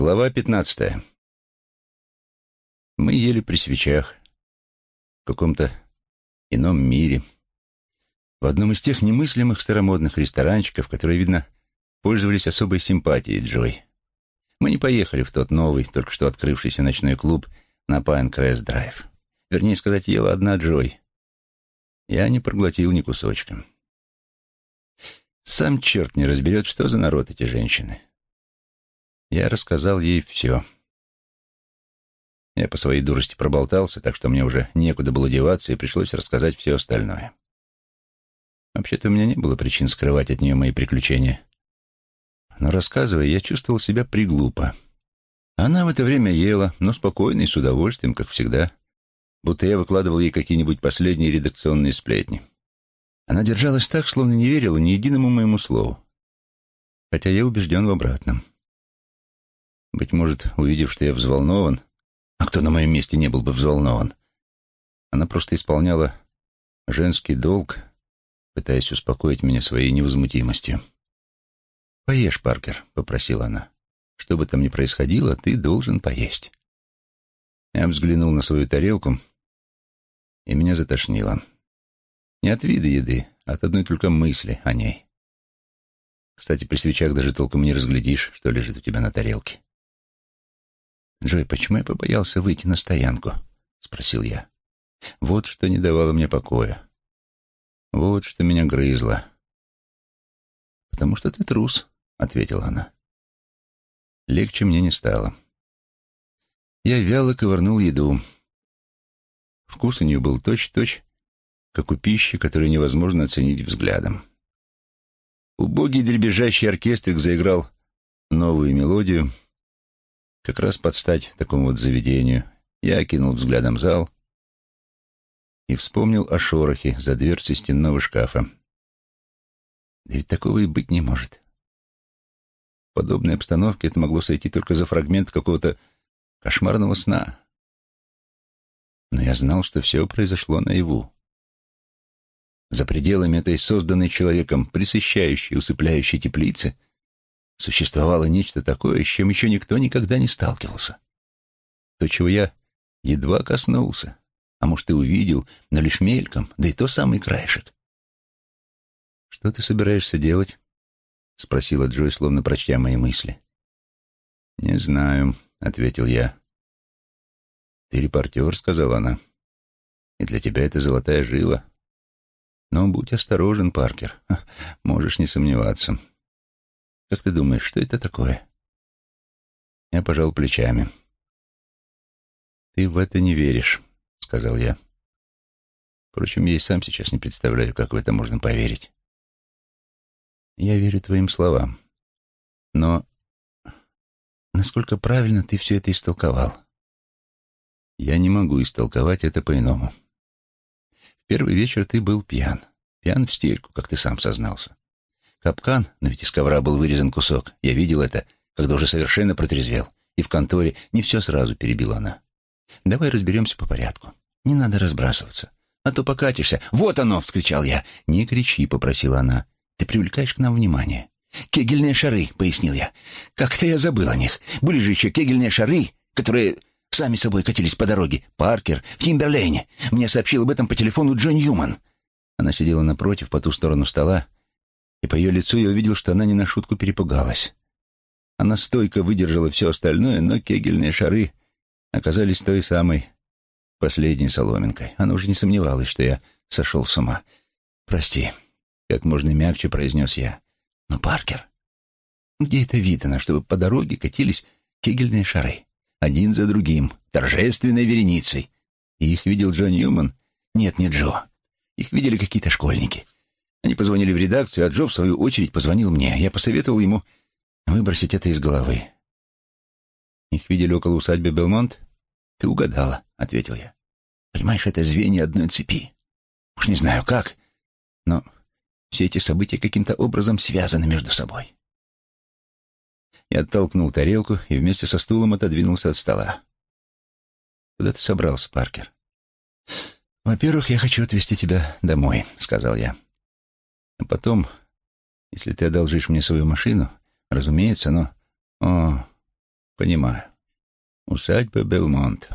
Глава пятнадцатая. Мы ели при свечах, в каком-то ином мире, в одном из тех немыслимых старомодных ресторанчиков, которые, видно, пользовались особой симпатией Джой. Мы не поехали в тот новый, только что открывшийся ночной клуб на Пайнкресс Драйв. Вернее сказать, ела одна Джой. Я не проглотил ни кусочка. Сам черт не разберет, что за народ эти женщины. Я рассказал ей все. Я по своей дурости проболтался, так что мне уже некуда было деваться, и пришлось рассказать все остальное. Вообще-то у меня не было причин скрывать от нее мои приключения. Но рассказывая, я чувствовал себя приглупо. Она в это время ела, но спокойно и с удовольствием, как всегда, будто я выкладывал ей какие-нибудь последние редакционные сплетни. Она держалась так, словно не верила ни единому моему слову, хотя я убежден в обратном. Быть может, увидев, что я взволнован, а кто на моем месте не был бы взволнован, она просто исполняла женский долг, пытаясь успокоить меня своей невозмутимостью. «Поешь, Паркер», — попросила она. «Что бы там ни происходило, ты должен поесть». Я взглянул на свою тарелку, и меня затошнило. Не от вида еды, а от одной только мысли о ней. Кстати, при свечах даже толком не разглядишь, что лежит у тебя на тарелке. «Джой, почему я побоялся выйти на стоянку?» — спросил я. Вот что не давало мне покоя. Вот что меня грызло. «Потому что ты трус», — ответила она. Легче мне не стало. Я вяло ковырнул еду. Вкус у нее был точь-точь, как у пищи, которую невозможно оценить взглядом. Убогий дребезжащий оркестрик заиграл новую мелодию — как раз под стать такому вот заведению, я окинул взглядом зал и вспомнил о шорохе за дверцей стенного шкафа. Да ведь такого и быть не может. В подобной обстановке это могло сойти только за фрагмент какого-то кошмарного сна. Но я знал, что все произошло наяву. За пределами этой созданной человеком присыщающей, усыпляющей теплицы — существовало нечто такое, с чем еще никто никогда не сталкивался. То, чего я едва коснулся, а может и увидел, но лишь мельком, да и то самый краешек. «Что ты собираешься делать?» — спросила Джой, словно прочтя мои мысли. «Не знаю», — ответил я. «Ты репортер», — сказала она. «И для тебя это золотая жила. Но будь осторожен, Паркер, можешь не сомневаться». Как ты думаешь, что это такое?» Я пожал плечами. «Ты в это не веришь», — сказал я. Впрочем, я и сам сейчас не представляю, как в это можно поверить. Я верю твоим словам. Но насколько правильно ты все это истолковал? Я не могу истолковать это по-иному. В первый вечер ты был пьян. Пьян в стельку, как ты сам сознался. Капкан, но ведь из ковра был вырезан кусок. Я видел это, когда уже совершенно протрезвел. И в конторе не все сразу перебила она. Давай разберемся по порядку. Не надо разбрасываться. А то покатишься. Вот оно! — вскричал я. Не кричи, — попросила она. Ты привлекаешь к нам внимание. Кегельные шары, — пояснил я. Как-то я забыл о них. Были же еще кегельные шары, которые сами собой катились по дороге. Паркер в Тимберлейне. Мне сообщил об этом по телефону Джон Юман. Она сидела напротив, по ту сторону стола, и по ее лицу я увидел, что она не на шутку перепугалась. Она стойко выдержала все остальное, но кегельные шары оказались той самой последней соломинкой. Она уже не сомневалась, что я сошел с ума. «Прости», — как можно мягче произнес я. «Но, Паркер, где это видно, чтобы по дороге катились кегельные шары? Один за другим, торжественной вереницей. И их видел Джо Ньюман? Нет, не Джо. Их видели какие-то школьники. Они позвонили в редакцию, а Джо, в свою очередь, позвонил мне. Я посоветовал ему выбросить это из головы. «Их видели около усадьбы Белмонт?» «Ты угадала», — ответил я. «Понимаешь, это звенья одной цепи. Уж не знаю как, но все эти события каким-то образом связаны между собой». Я оттолкнул тарелку и вместе со стулом отодвинулся от стола. «Куда ты собрался, Паркер?» «Во-первых, я хочу отвезти тебя домой», — сказал я. А потом, если ты одолжишь мне свою машину, разумеется, но... О, Понимаю. Усадьба Белмонт.